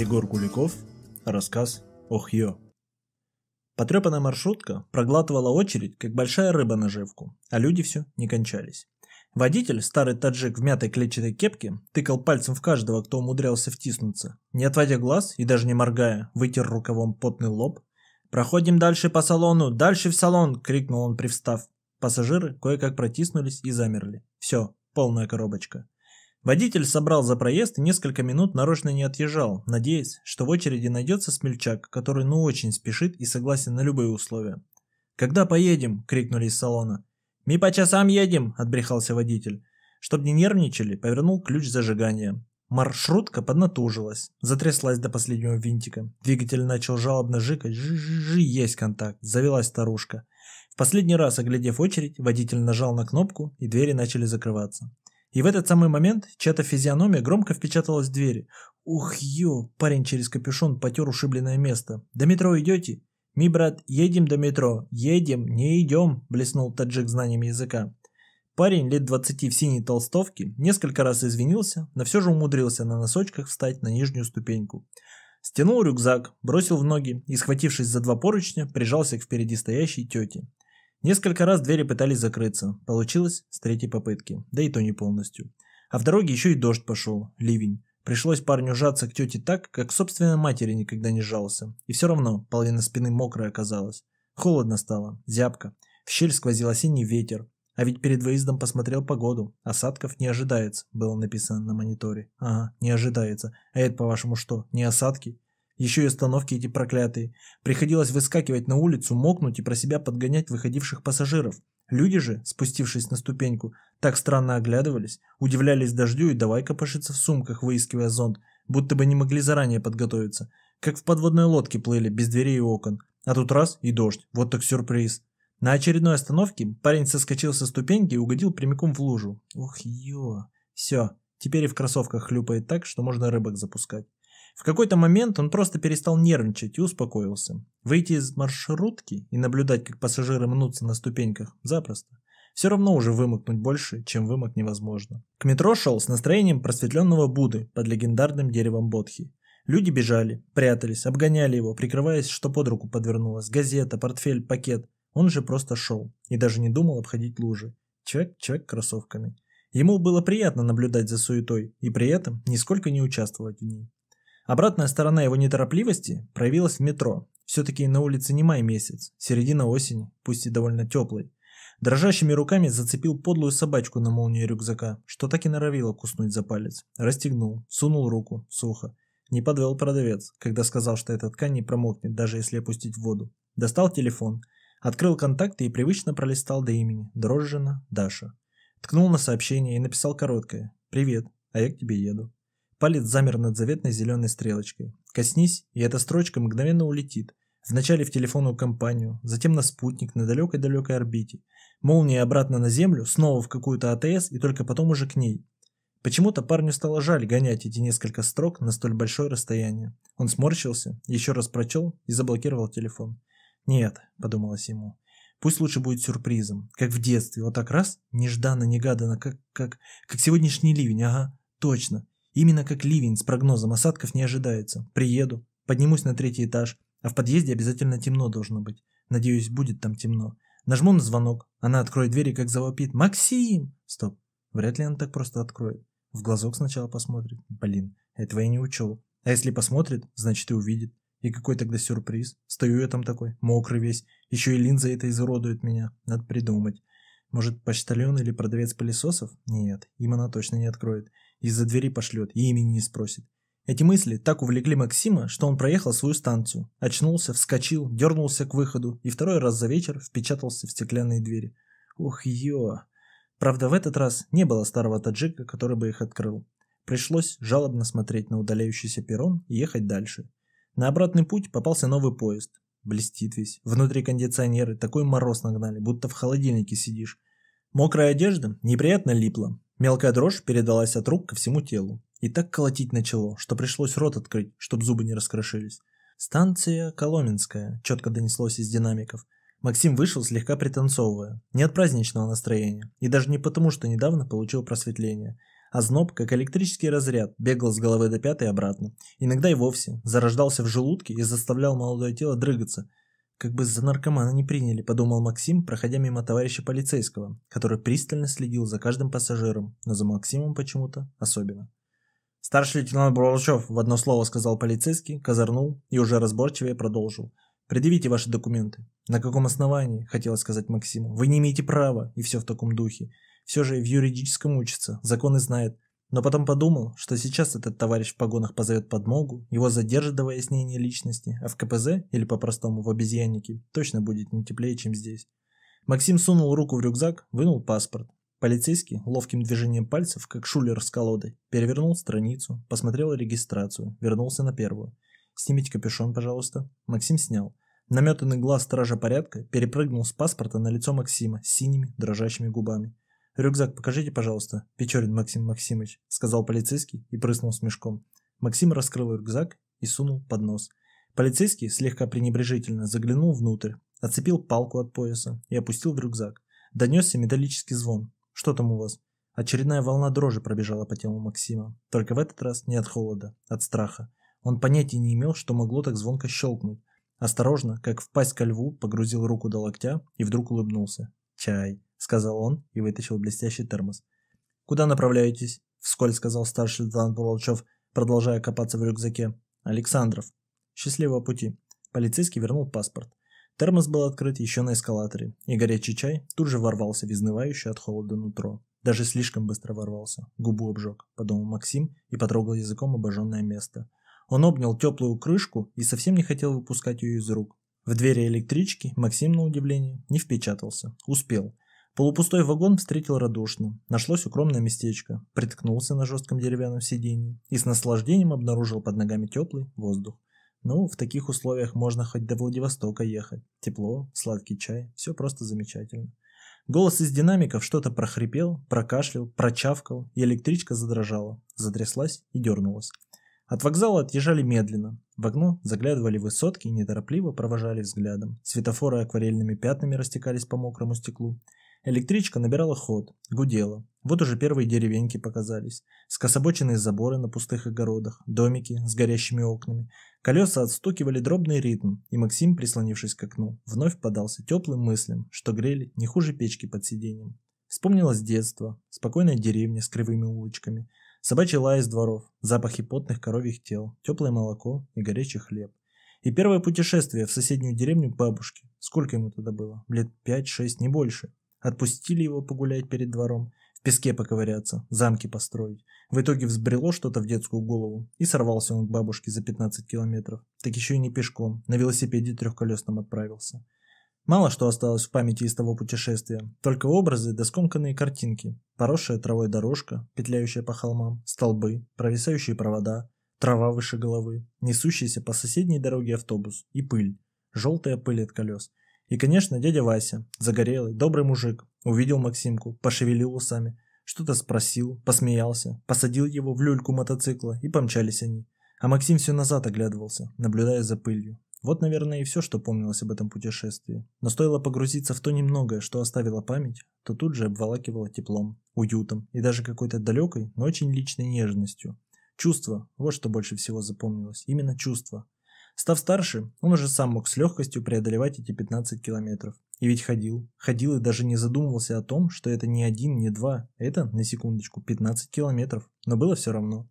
Егор Куликов. Рассказ Охьё. Потрепанная маршрутка проглатывала очередь, как большая рыба наживку, а люди все не кончались. Водитель, старый таджик в мятой клетчатой кепке, тыкал пальцем в каждого, кто умудрялся втиснуться. Не отводя глаз и даже не моргая, вытер рукавом потный лоб. «Проходим дальше по салону! Дальше в салон!» — крикнул он, привстав. Пассажиры кое-как протиснулись и замерли. Все, полная коробочка. Водитель собрал за проезд и несколько минут нарочно не отъезжал, надеясь, что в очереди найдется смельчак, который ну очень спешит и согласен на любые условия. «Когда поедем?» – крикнули из салона. «Мы по часам едем!» – отбрехался водитель. Чтоб не нервничали, повернул ключ зажигания. Маршрутка поднатужилась, затряслась до последнего винтика. Двигатель начал жалобно жикать. Жи-жи-жи, есть контакт. Завелась старушка. В последний раз, оглядев очередь, водитель нажал на кнопку, и двери начали закрываться. И в этот самый момент чья-то физиономия громко впечаталась в двери. «Ух, ё!» Парень через капюшон потер ушибленное место. «До метро идете?» «Ми, брат, едем до метро». «Едем, не идем», блеснул таджик знаниями языка. Парень лет двадцати в синей толстовке несколько раз извинился, но все же умудрился на носочках встать на нижнюю ступеньку. Стянул рюкзак, бросил в ноги и, схватившись за два поручня, прижался к впереди стоящей тете. Несколько раз двери пытались закрыться. Получилось с третьей попытки, да и то не полностью. А в дороге еще и дождь пошел, ливень. Пришлось парню жаться к тете так, как к собственной матери никогда не жался. И все равно половина спины мокрая оказалась. Холодно стало, зябко. В щель сквозил осенний ветер. А ведь перед выездом посмотрел погоду. Осадков не ожидается, было написано на мониторе. Ага, не ожидается. А это, по-вашему, что, не осадки? Еще и остановки эти проклятые. Приходилось выскакивать на улицу, мокнуть и про себя подгонять выходивших пассажиров. Люди же, спустившись на ступеньку, так странно оглядывались, удивлялись дождю и давай копошиться в сумках, выискивая зонт, будто бы не могли заранее подготовиться. Как в подводной лодке плыли, без дверей и окон. А тут раз и дождь. Вот так сюрприз. На очередной остановке парень соскочил со ступеньки и угодил прямиком в лужу. Ух, ё. Все, теперь и в кроссовках хлюпает так, что можно рыбок запускать. В какой-то момент он просто перестал нервничать и успокоился. Выйти из маршрутки и наблюдать, как пассажиры мнутся на ступеньках, запросто. Все равно уже вымокнуть больше, чем вымок невозможно. К метро шел с настроением просветленного Будды под легендарным деревом Бодхи. Люди бежали, прятались, обгоняли его, прикрываясь, что под руку подвернулось. Газета, портфель, пакет. Он же просто шел и даже не думал обходить лужи. Человек, человек кроссовками. Ему было приятно наблюдать за суетой и при этом нисколько не участвовать в ней. Обратная сторона его неторопливости проявилась в метро. Все-таки на улице не май месяц, середина осени, пусть и довольно теплой. Дрожащими руками зацепил подлую собачку на молнии рюкзака, что так и норовило куснуть за палец. Расстегнул, сунул руку, сухо. Не подвел продавец, когда сказал, что эта ткань не промокнет, даже если опустить в воду. Достал телефон, открыл контакты и привычно пролистал до имени. Дрожжина Даша. Ткнул на сообщение и написал короткое «Привет, а я к тебе еду». Палец замер над заветной зеленой стрелочкой. Коснись, и эта строчка мгновенно улетит. Вначале в телефонную компанию, затем на спутник на далекой-далекой орбите. Молния обратно на Землю, снова в какую-то АТС и только потом уже к ней. Почему-то парню стало жаль гонять эти несколько строк на столь большое расстояние. Он сморщился, еще раз прочел и заблокировал телефон. «Нет», — подумалось ему, — «пусть лучше будет сюрпризом, как в детстве, вот так раз, нежданно-негаданно, как, как, как сегодняшний ливень, ага, точно, Именно как ливень с прогнозом осадков не ожидается. Приеду, поднимусь на третий этаж, а в подъезде обязательно темно должно быть. Надеюсь, будет там темно. Нажму на звонок, она откроет двери, как завопит. «Максим!» Стоп, вряд ли она так просто откроет. В глазок сначала посмотрит. Блин, этого я не учел. А если посмотрит, значит и увидит. И какой тогда сюрприз? Стою я там такой, мокрый весь. Еще и линза это изуродует меня. Надо придумать. Может, почтальон или продавец пылесосов? Нет, им она точно не откроет. Из-за двери пошлет и имени не спросит. Эти мысли так увлекли Максима, что он проехал свою станцию, очнулся, вскочил, дернулся к выходу и второй раз за вечер впечатался в стеклянные двери. Ух, ё! Правда, в этот раз не было старого таджика, который бы их открыл. Пришлось жалобно смотреть на удаляющийся перрон и ехать дальше. На обратный путь попался новый поезд. Блестит весь. Внутри кондиционеры. Такой мороз нагнали, будто в холодильнике сидишь. Мокрая одежда неприятно липла. Мелкая дрожь передалась от рук ко всему телу. И так колотить начало, что пришлось рот открыть, чтобы зубы не раскрошились. «Станция Коломенская», – четко донеслось из динамиков. Максим вышел, слегка пританцовывая. Не от праздничного настроения. И даже не потому, что недавно получил просветление. А зноб, как электрический разряд, бегал с головы до пятой и обратно. Иногда и вовсе зарождался в желудке и заставлял молодое тело дрыгаться. Как бы за наркомана не приняли, подумал Максим, проходя мимо товарища полицейского, который пристально следил за каждым пассажиром, но за Максимом почему-то особенно. Старший лейтенант Бурлачев в одно слово сказал полицейский, козырнул и уже разборчивее продолжил. «Предъявите ваши документы». «На каком основании?» – хотел сказать Максиму. «Вы не имеете права» и все в таком духе. Все же в юридическом учится, законы знает. Но потом подумал, что сейчас этот товарищ в погонах позовет подмогу, его задержат до выяснения личности, а в КПЗ, или по-простому в обезьяннике, точно будет не теплее, чем здесь. Максим сунул руку в рюкзак, вынул паспорт. Полицейский, ловким движением пальцев, как шулер с колодой, перевернул страницу, посмотрел регистрацию, вернулся на первую. «Снимите капюшон, пожалуйста». Максим снял. Наметанный глаз стража порядка перепрыгнул с паспорта на лицо Максима с синими, дрожащими губами. «Рюкзак покажите, пожалуйста, Печорин Максим Максимович», — сказал полицейский и прыснул с мешком. Максим раскрыл рюкзак и сунул под нос. Полицейский слегка пренебрежительно заглянул внутрь, отцепил палку от пояса и опустил в рюкзак. Донесся металлический звон. «Что там у вас?» Очередная волна дрожи пробежала по телу Максима. Только в этот раз не от холода, от страха. Он понятия не имел, что могло так звонко щелкнуть. Осторожно, как в пасть ко льву, погрузил руку до локтя и вдруг улыбнулся. «Чай», — сказал он и вытащил блестящий термос. «Куда направляетесь?» — вскользь сказал старший лейтенант Бурлачев, продолжая копаться в рюкзаке. «Александров». «Счастливого пути». Полицейский вернул паспорт. Термос был открыт еще на эскалаторе, и горячий чай тут же ворвался в изнывающее от холода нутро. Даже слишком быстро ворвался. Губу обжег, подумал Максим и потрогал языком обожженное место. Он обнял теплую крышку и совсем не хотел выпускать ее из рук. В двери электрички Максим, на удивление, не впечатался. Успел. Полупустой вагон встретил радушно. Нашлось укромное местечко. Приткнулся на жестком деревянном сиденье и с наслаждением обнаружил под ногами теплый воздух. Ну, в таких условиях можно хоть до Владивостока ехать. Тепло, сладкий чай, все просто замечательно. Голос из динамиков что-то прохрипел, прокашлял, прочавкал, и электричка задрожала, затряслась и дернулась. От вокзала отъезжали медленно. В окно заглядывали высотки и неторопливо провожали взглядом. Светофоры акварельными пятнами растекались по мокрому стеклу. Электричка набирала ход, гудела. Вот уже первые деревеньки показались. Скособоченные заборы на пустых огородах, домики с горящими окнами. Колеса отстукивали дробный ритм, и Максим, прислонившись к окну, вновь подался теплым мыслям, что грели не хуже печки под сиденьем. Вспомнилось детство, спокойная деревня с кривыми улочками – Собачий лай из дворов, запахи потных коровьих тел, теплое молоко и горячий хлеб. И первое путешествие в соседнюю деревню к бабушке. Сколько ему тогда было? Лет пять-шесть, не больше. Отпустили его погулять перед двором, в песке поковыряться, замки построить. В итоге взбрело что-то в детскую голову, и сорвался он к бабушке за 15 километров. Так еще и не пешком, на велосипеде трехколесном отправился. Мало что осталось в памяти из того путешествия, только образы да скомканные картинки. Поросшая травой дорожка, петляющая по холмам, столбы, провисающие провода, трава выше головы, несущийся по соседней дороге автобус и пыль, желтая пыль от колес. И, конечно, дядя Вася, загорелый, добрый мужик, увидел Максимку, пошевелил усами, что-то спросил, посмеялся, посадил его в люльку мотоцикла и помчались они. А Максим все назад оглядывался, наблюдая за пылью. Вот, наверное, и все, что помнилось об этом путешествии. Но стоило погрузиться в то немногое, что оставила память, то тут же обволакивало теплом, уютом и даже какой-то далекой, но очень личной нежностью. Чувство, вот что больше всего запомнилось, именно чувство. Став старше, он уже сам мог с легкостью преодолевать эти 15 километров. И ведь ходил, ходил и даже не задумывался о том, что это не один, не два, это, на секундочку, 15 километров. Но было все равно.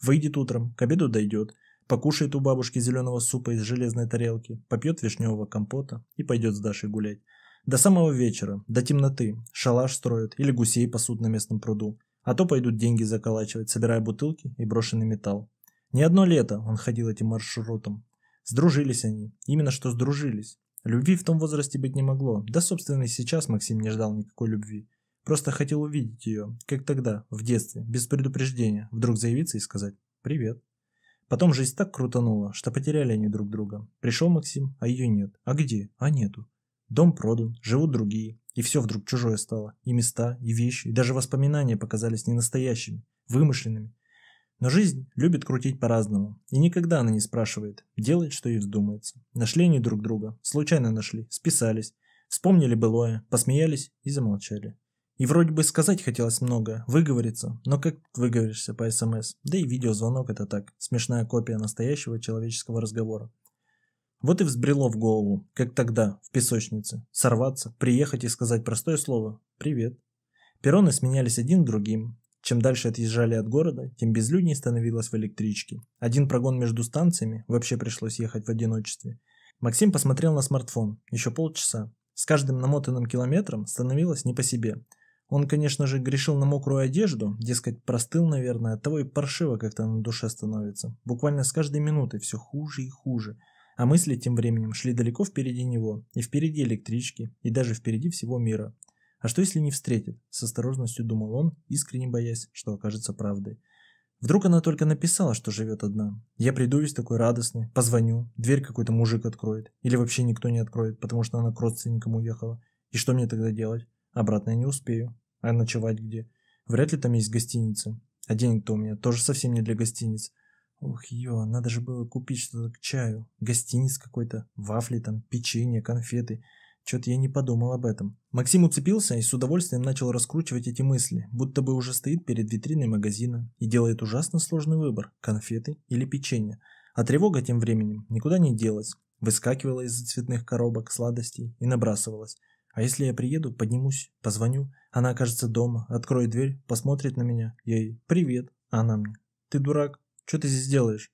Выйдет утром, к обеду дойдет, Покушает у бабушки зеленого супа из железной тарелки, попьет вишневого компота и пойдет с Дашей гулять. До самого вечера, до темноты, шалаш строят или гусей пасут на местном пруду. А то пойдут деньги заколачивать, собирая бутылки и брошенный металл. Не одно лето он ходил этим маршрутом. Сдружились они, именно что сдружились. Любви в том возрасте быть не могло, да собственно и сейчас Максим не ждал никакой любви. Просто хотел увидеть ее, как тогда, в детстве, без предупреждения, вдруг заявиться и сказать «Привет». Потом жизнь так крутанула, что потеряли они друг друга. Пришел Максим, а ее нет. А где? А нету. Дом продан, живут другие. И все вдруг чужое стало. И места, и вещи, и даже воспоминания показались не настоящими, вымышленными. Но жизнь любит крутить по-разному. И никогда она не спрашивает, делает, что ей вздумается. Нашли они друг друга, случайно нашли, списались, вспомнили былое, посмеялись и замолчали. И вроде бы сказать хотелось много, выговориться, но как выговоришься по СМС? Да и видеозвонок это так, смешная копия настоящего человеческого разговора. Вот и взбрело в голову, как тогда, в песочнице, сорваться, приехать и сказать простое слово «Привет». Перроны сменялись один другим. Чем дальше отъезжали от города, тем безлюднее становилось в электричке. Один прогон между станциями, вообще пришлось ехать в одиночестве. Максим посмотрел на смартфон, еще полчаса. С каждым намотанным километром становилось не по себе – он, конечно же, грешил на мокрую одежду, дескать, простыл, наверное, оттого и паршиво как-то на душе становится. Буквально с каждой минутой все хуже и хуже. А мысли тем временем шли далеко впереди него, и впереди электрички, и даже впереди всего мира. А что если не встретит? С осторожностью думал он, искренне боясь, что окажется правдой. Вдруг она только написала, что живет одна. Я приду весь такой радостный, позвоню, дверь какой-то мужик откроет. Или вообще никто не откроет, потому что она к родственникам уехала. И что мне тогда делать? Обратно я не успею. А ночевать где? Вряд ли там есть гостиница. А денег-то у меня тоже совсем не для гостиниц. Ух, ё, надо же было купить что-то к чаю. Гостиниц какой-то, вафли там, печенье, конфеты. Чё-то я не подумал об этом. Максим уцепился и с удовольствием начал раскручивать эти мысли, будто бы уже стоит перед витриной магазина и делает ужасно сложный выбор – конфеты или печенье. А тревога тем временем никуда не делась. Выскакивала из цветных коробок сладостей и набрасывалась. А если я приеду, поднимусь, позвоню, она окажется дома, откроет дверь, посмотрит на меня, я ей «Привет», а она мне «Ты дурак, что ты здесь делаешь?»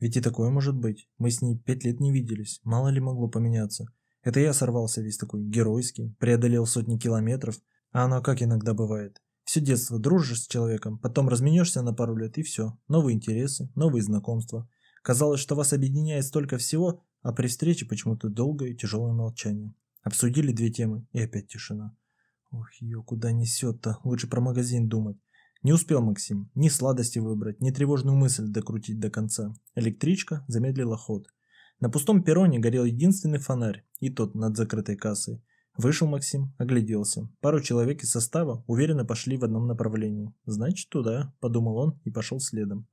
Ведь и такое может быть. Мы с ней пять лет не виделись, мало ли могло поменяться. Это я сорвался весь такой геройский, преодолел сотни километров, а оно как иногда бывает. Все детство дружишь с человеком, потом разменешься на пару лет и все. Новые интересы, новые знакомства. Казалось, что вас объединяет столько всего, а при встрече почему-то долгое и тяжелое молчание. Обсудили две темы, и опять тишина. Ох, ее куда несет-то? Лучше про магазин думать. Не успел Максим ни сладости выбрать, ни тревожную мысль докрутить до конца. Электричка замедлила ход. На пустом перроне горел единственный фонарь, и тот над закрытой кассой. Вышел Максим, огляделся. Пару человек из состава уверенно пошли в одном направлении. «Значит, туда», – подумал он и пошел следом.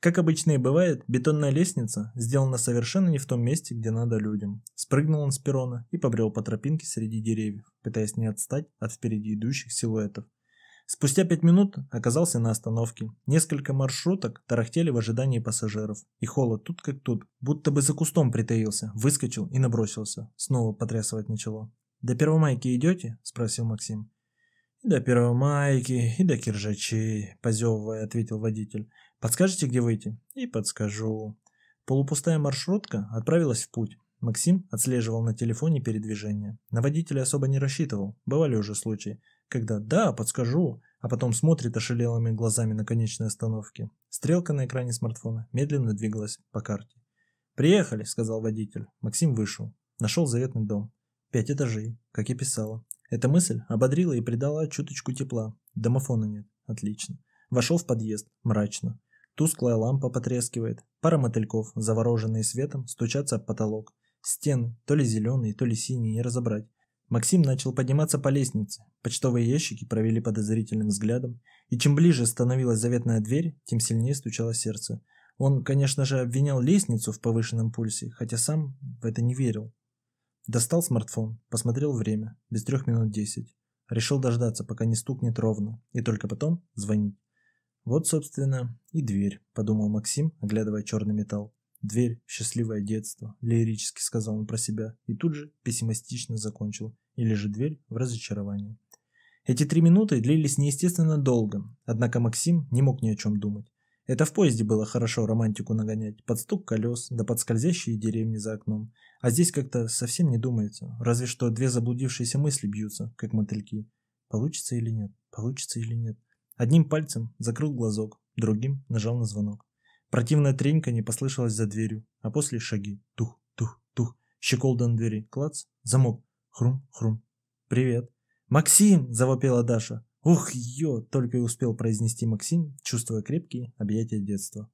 Как обычно и бывает, бетонная лестница сделана совершенно не в том месте, где надо людям. Спрыгнул он с перрона и побрел по тропинке среди деревьев, пытаясь не отстать от впереди идущих силуэтов. Спустя пять минут оказался на остановке. Несколько маршруток тарахтели в ожидании пассажиров. И холод тут как тут, будто бы за кустом притаился, выскочил и набросился. Снова потрясывать начало. «До Первомайки идете?» – спросил Максим. «И до Первомайки, и до Киржачей», – позевывая, ответил водитель. Подскажете, где выйти? И подскажу. Полупустая маршрутка отправилась в путь. Максим отслеживал на телефоне передвижение. На водителя особо не рассчитывал. Бывали уже случаи, когда «да, подскажу», а потом смотрит ошалелыми глазами на конечной остановке. Стрелка на экране смартфона медленно двигалась по карте. «Приехали», — сказал водитель. Максим вышел. Нашел заветный дом. Пять этажей, как и писала. Эта мысль ободрила и придала чуточку тепла. Домофона нет. Отлично. Вошел в подъезд. Мрачно. Тусклая лампа потрескивает, пара мотыльков, завороженные светом, стучатся об потолок. Стены, то ли зеленые, то ли синие, не разобрать. Максим начал подниматься по лестнице. Почтовые ящики провели подозрительным взглядом, и чем ближе становилась заветная дверь, тем сильнее стучало сердце. Он, конечно же, обвинял лестницу в повышенном пульсе, хотя сам в это не верил. Достал смартфон, посмотрел время, без трех минут десять. Решил дождаться, пока не стукнет ровно, и только потом звонить. Вот, собственно, и дверь, подумал Максим, оглядывая черный металл. Дверь, счастливое детство, лирически сказал он про себя, и тут же пессимистично закончил. Или же дверь в разочарование. Эти три минуты длились неестественно долго, однако Максим не мог ни о чем думать. Это в поезде было хорошо романтику нагонять, под стук колес, да под скользящие деревни за окном. А здесь как-то совсем не думается, разве что две заблудившиеся мысли бьются, как мотыльки. Получится или нет, получится или нет. Одним пальцем закрыл глазок, другим нажал на звонок. Противная тренька не послышалась за дверью, а после шаги. Тух, тух, тух. Щеколда на двери. Клац. Замок. Хрум, хрум. «Привет». «Максим!» – завопила Даша. «Ух, ё!» – только и успел произнести Максим, чувствуя крепкие объятия детства.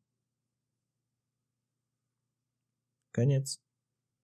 Конец.